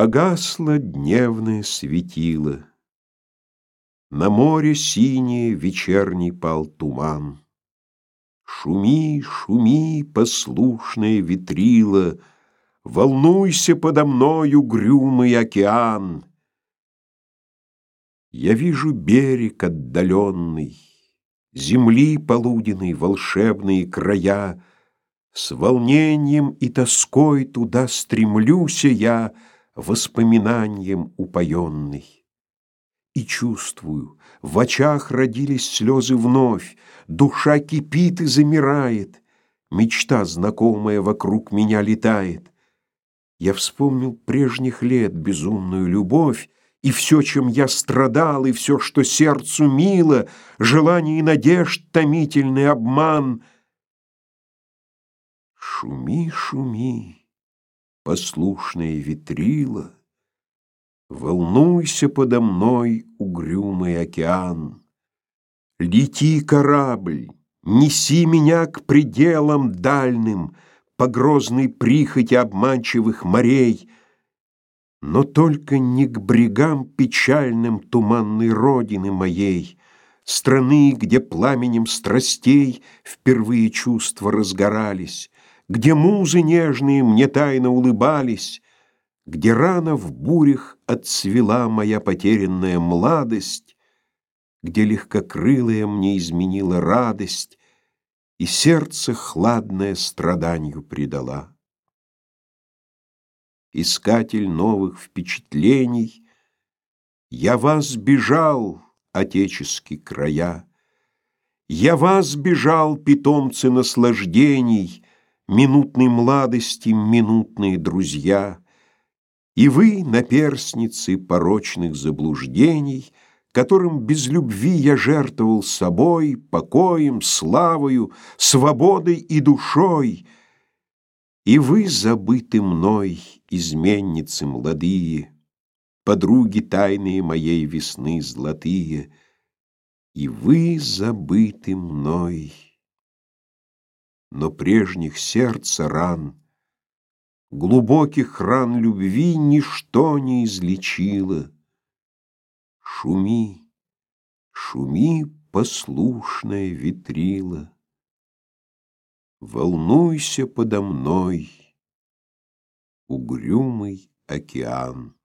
Погасло дневное светило, На море синее вечерний пал туман. Шуми, шуми, послушное ветрило, Волнуйся подо мною, угрюмый океан. Я вижу берег отдаленный, Земли полуденной волшебные края, С волнением и тоской туда стремлюся я, Воспоминанием упоенный. И чувствую, в очах родились слезы вновь, Душа кипит и замирает, Мечта знакомая вокруг меня летает. Я вспомнил прежних лет безумную любовь, и все, чем я страдал, и все, что сердцу мило, Желание и надежд томительный обман. Шуми, шуми, послушное ветрило, Волнуйся подо мной, угрюмый океан. Лети, корабль, неси меня к пределам дальним, По грозной прихоти обманчивых морей, но только не к брегам печальным туманной родины моей, Страны, где пламенем страстей впервые чувства разгорались, Где музы нежные мне тайно улыбались, Где рано в бурях отцвела моя потерянная младость, Где легкокрылая мне изменила радость И сердце хладное страданию предала. Искатель новых впечатлений, Я вас бежал, отеческие края, Я вас бежал, питомцы наслаждений, Минутной младости минутные друзья, И вы, наперсницы порочных заблуждений, Которым без любви я жертвовал собой, Покоем, славою, свободой и душой — и вы забыты мной, изменницы молодые, Подруги тайные моей весны золотые, И вы забыты мной. Но прежних сердца ран, Глубоких ран любви Ничто не излечило. Шуми, шуми, послушная ветрила. Волнуйся подо мной, угрюмый океан.